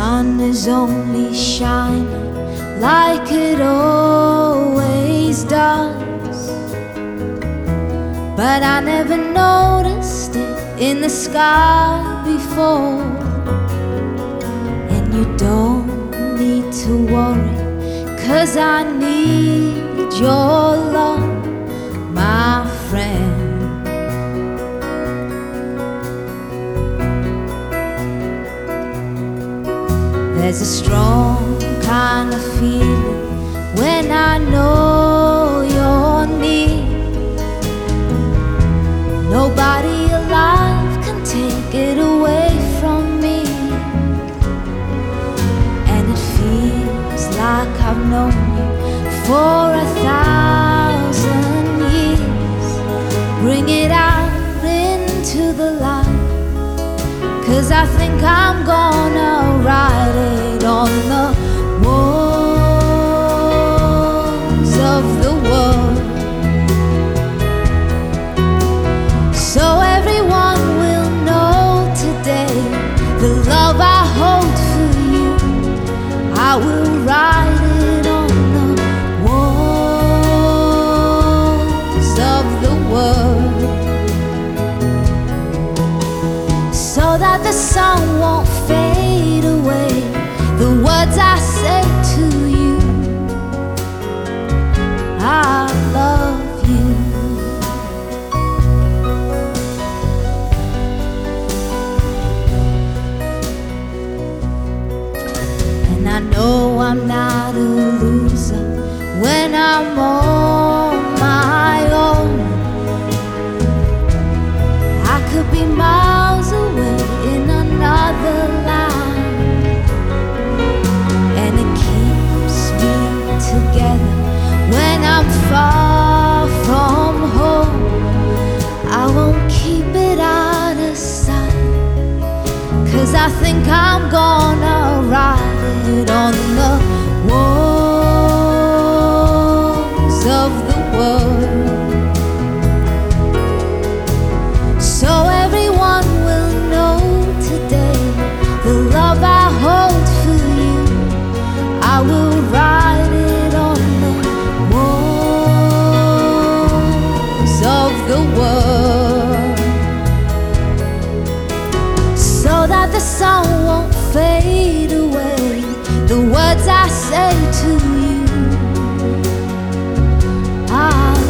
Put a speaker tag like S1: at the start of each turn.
S1: sun is only shining like it always does. But I never noticed it in the sky before. And you don't need to worry, cause I need your There's a strong kind of feeling when I know you're near. Nobody alive can take it away from me. And it feels like I've known you for a thousand years. Bring it out into the light. Cause I think I'm gonna write love I hold for you. I will write it on the walls of the world so that the sun won't fade away. The words I say to you, I'm not a loser when I'm on I think I'm gonna write it on the walls fade away the words I say to you. I